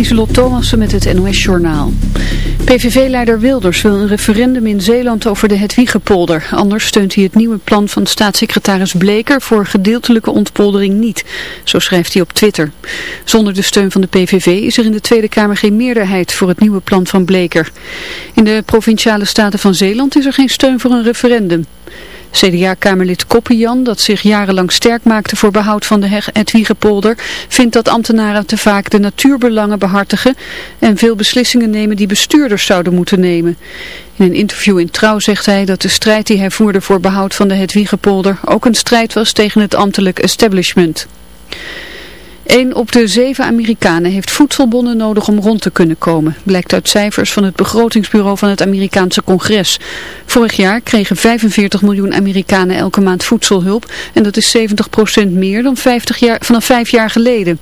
Lieselot Thomassen met het NOS-journaal. PVV-leider Wilders wil een referendum in Zeeland over de Hetwiegepolder. Anders steunt hij het nieuwe plan van staatssecretaris Bleker voor gedeeltelijke ontpoldering niet. Zo schrijft hij op Twitter. Zonder de steun van de PVV is er in de Tweede Kamer geen meerderheid voor het nieuwe plan van Bleker. In de provinciale staten van Zeeland is er geen steun voor een referendum. CDA-kamerlid Koppijan, dat zich jarenlang sterk maakte voor behoud van de Hedwiegepolder, vindt dat ambtenaren te vaak de natuurbelangen behartigen en veel beslissingen nemen die bestuurders zouden moeten nemen. In een interview in Trouw zegt hij dat de strijd die hij voerde voor behoud van de Hedwiegepolder ook een strijd was tegen het ambtelijk establishment. Een op de zeven Amerikanen heeft voedselbonnen nodig om rond te kunnen komen, blijkt uit cijfers van het begrotingsbureau van het Amerikaanse congres. Vorig jaar kregen 45 miljoen Amerikanen elke maand voedselhulp en dat is 70% meer dan 50 jaar, vanaf vijf jaar geleden.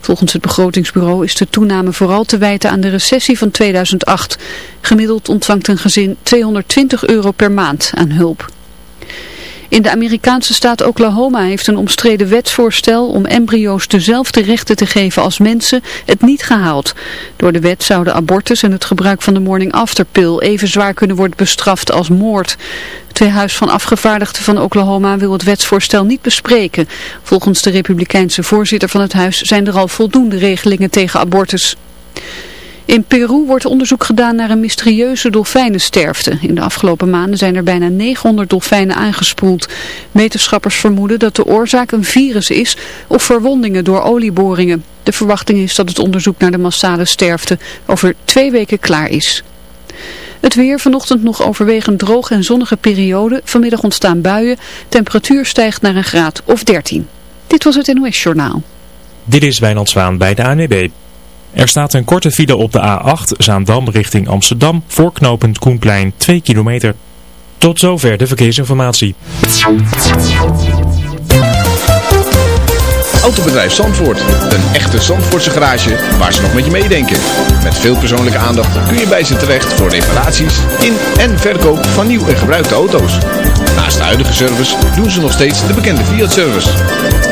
Volgens het begrotingsbureau is de toename vooral te wijten aan de recessie van 2008. Gemiddeld ontvangt een gezin 220 euro per maand aan hulp. In de Amerikaanse staat Oklahoma heeft een omstreden wetsvoorstel om embryo's dezelfde rechten te geven als mensen het niet gehaald. Door de wet zouden abortus en het gebruik van de morning after pill even zwaar kunnen worden bestraft als moord. Het Huis van Afgevaardigden van Oklahoma wil het wetsvoorstel niet bespreken. Volgens de republikeinse voorzitter van het huis zijn er al voldoende regelingen tegen abortus. In Peru wordt onderzoek gedaan naar een mysterieuze dolfijnensterfte. In de afgelopen maanden zijn er bijna 900 dolfijnen aangespoeld. Wetenschappers vermoeden dat de oorzaak een virus is of verwondingen door olieboringen. De verwachting is dat het onderzoek naar de massale sterfte over twee weken klaar is. Het weer vanochtend nog overwegend droog en zonnige periode. Vanmiddag ontstaan buien. Temperatuur stijgt naar een graad of 13. Dit was het NOS Journaal. Dit is Wijnand Zwaan bij de ANEB. Er staat een korte file op de A8 Zaandam richting Amsterdam voor knooppunt Koenplein 2 kilometer. Tot zover de verkeersinformatie. Autobedrijf Zandvoort. Een echte Zandvoortse garage waar ze nog met je meedenken. Met veel persoonlijke aandacht kun je bij ze terecht voor reparaties in en verkoop van nieuw en gebruikte auto's. Naast de huidige service doen ze nog steeds de bekende Fiat-service.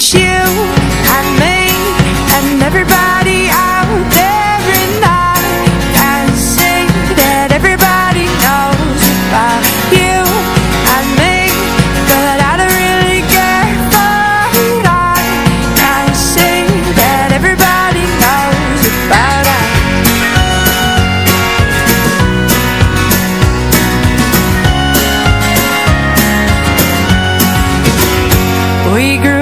It's you and me and everybody out there in that fantasy that everybody knows about you and me. But I don't really care for that fantasy that everybody knows about us. We grew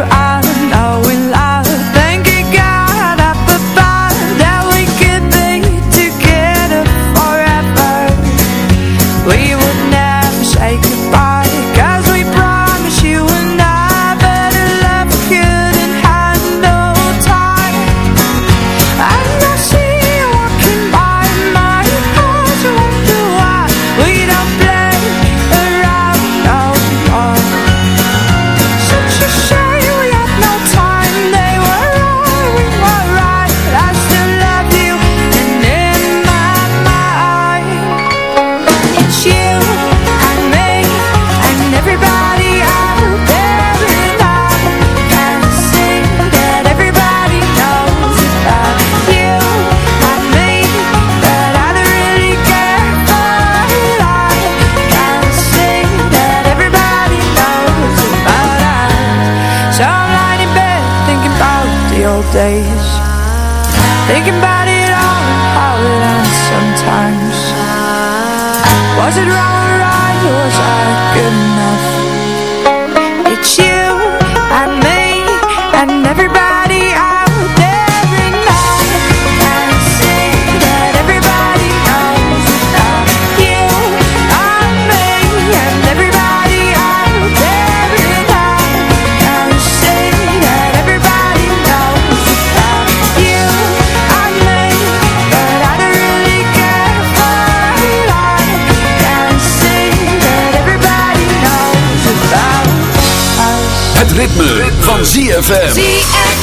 ZFM. ZFM.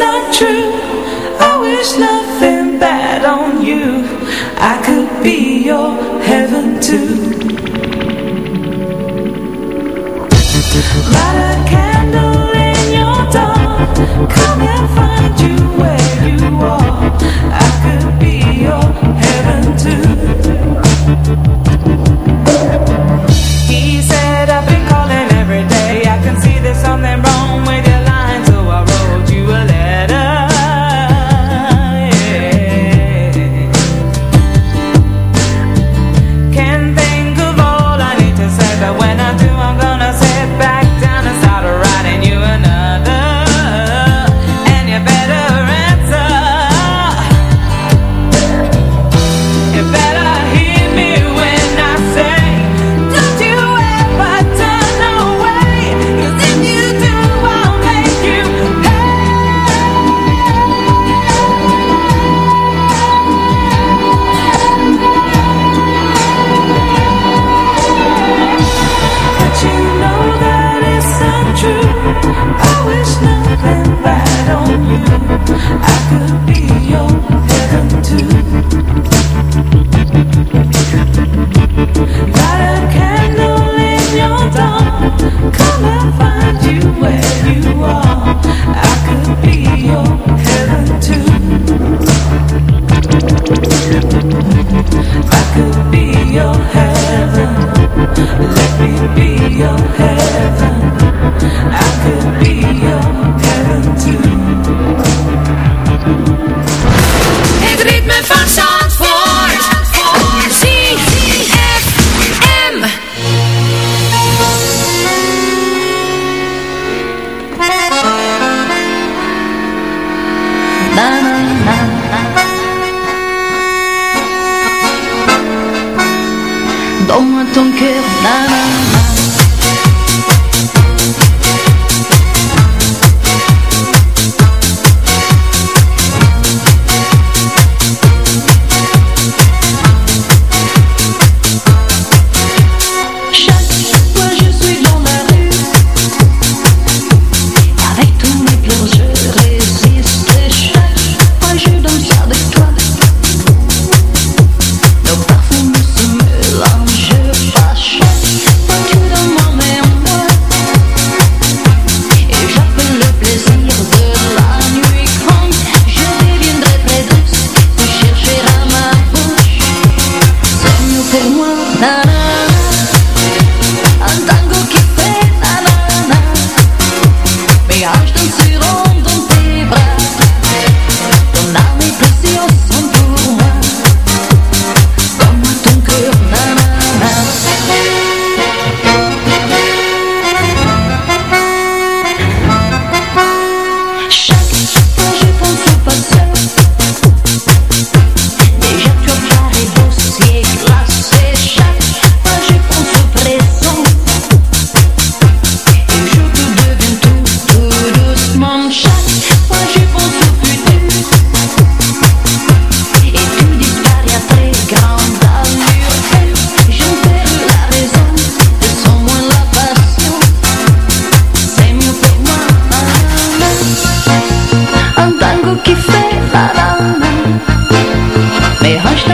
not true. I wish nothing bad on you. I could be your heaven too. Light a candle in your dark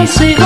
consejo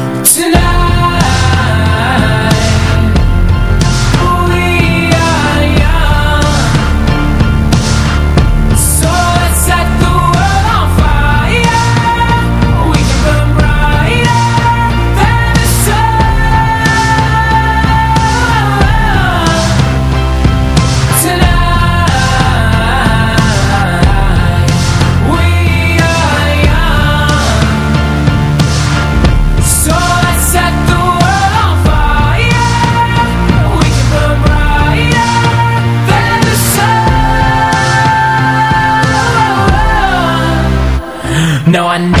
No, I.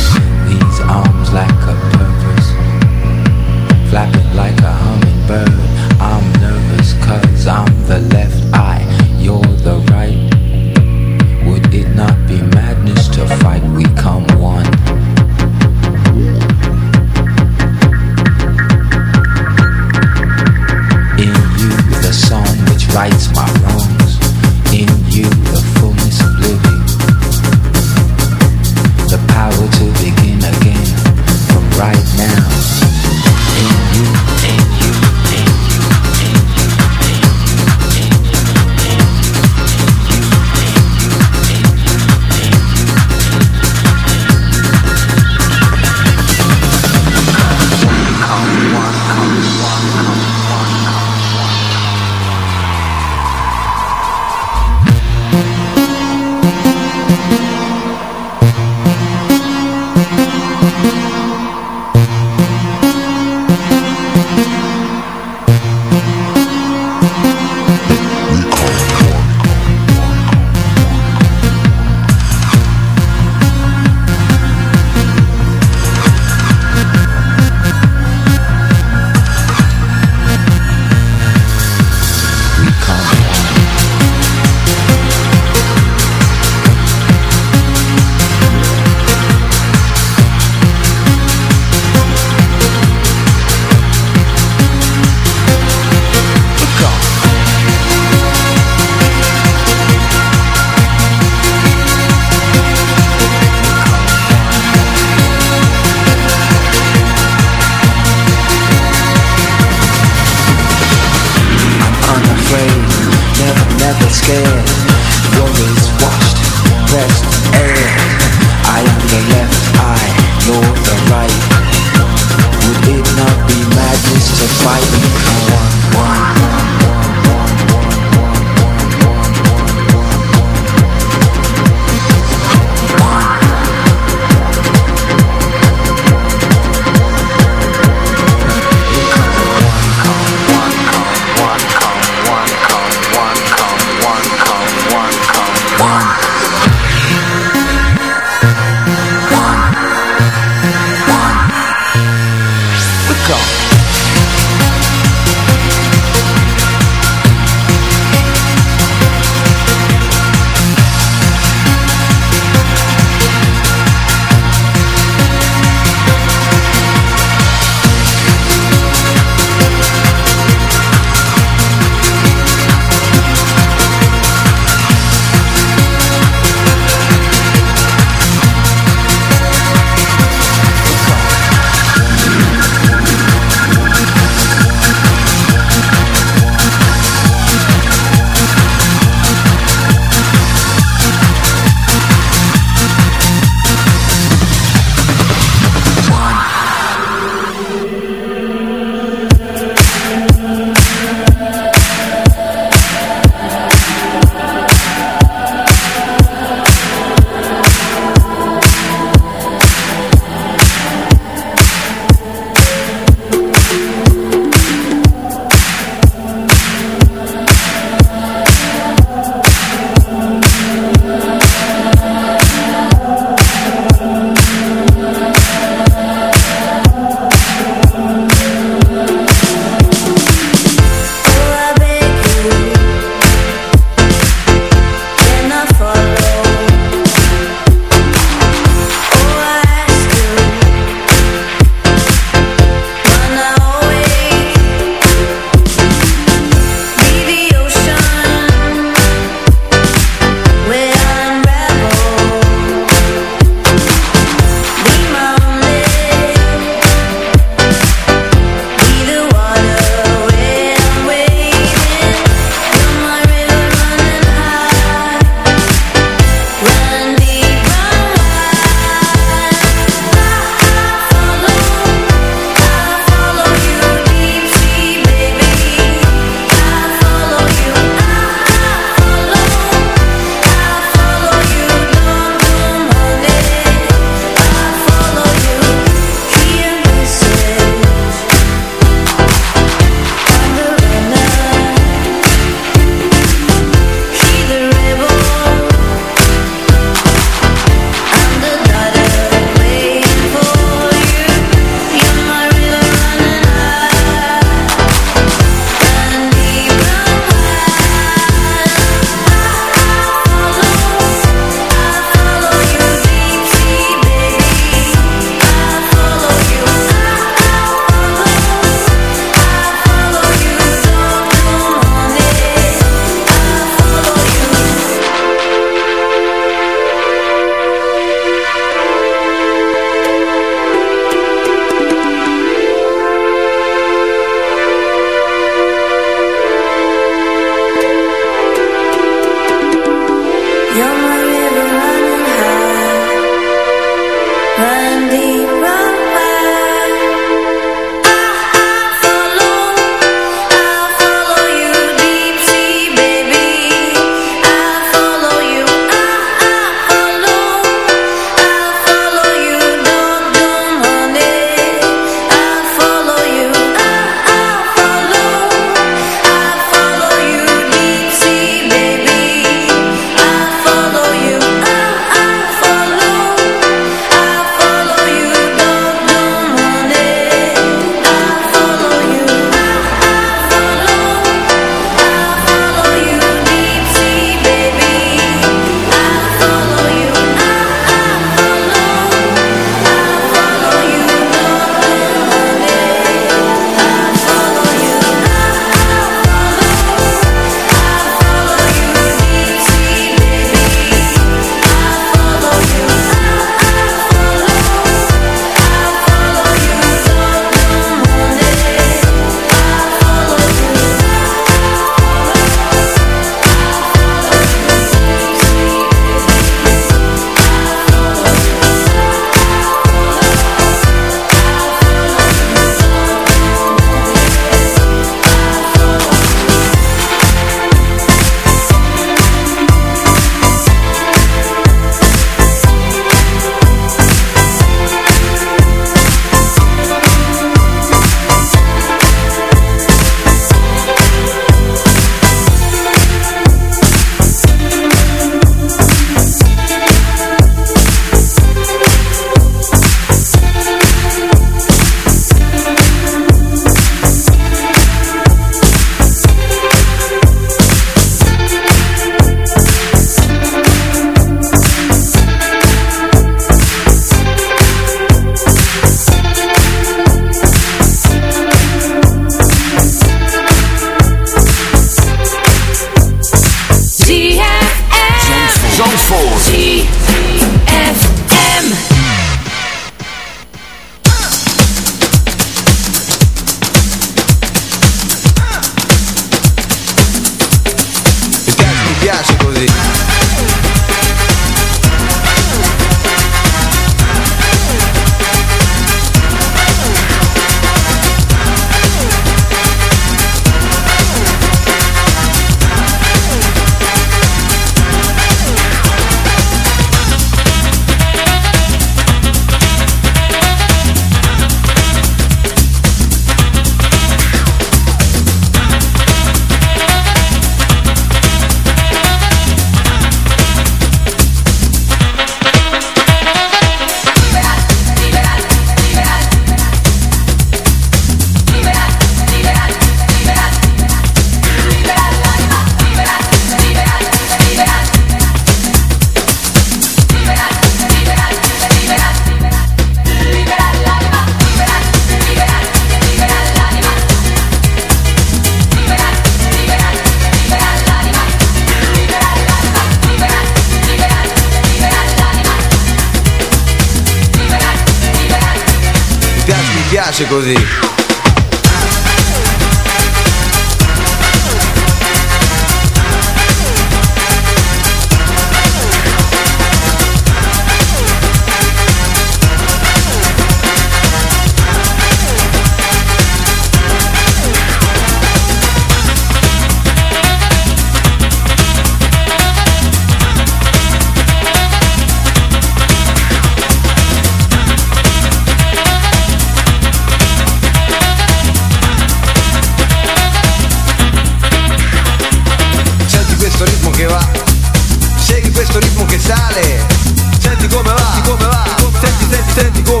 piace così.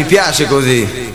Mi piace, così.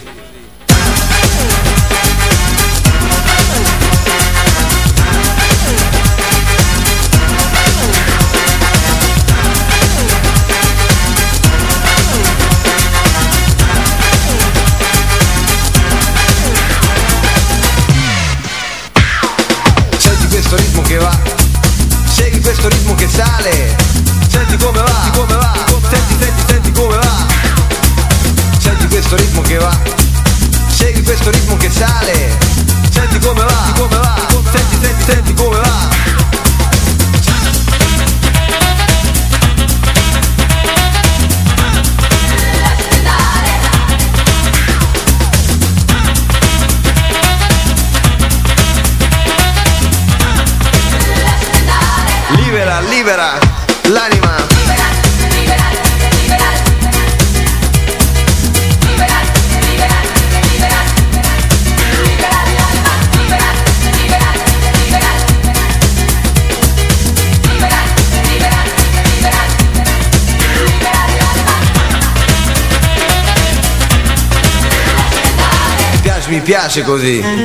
piace così.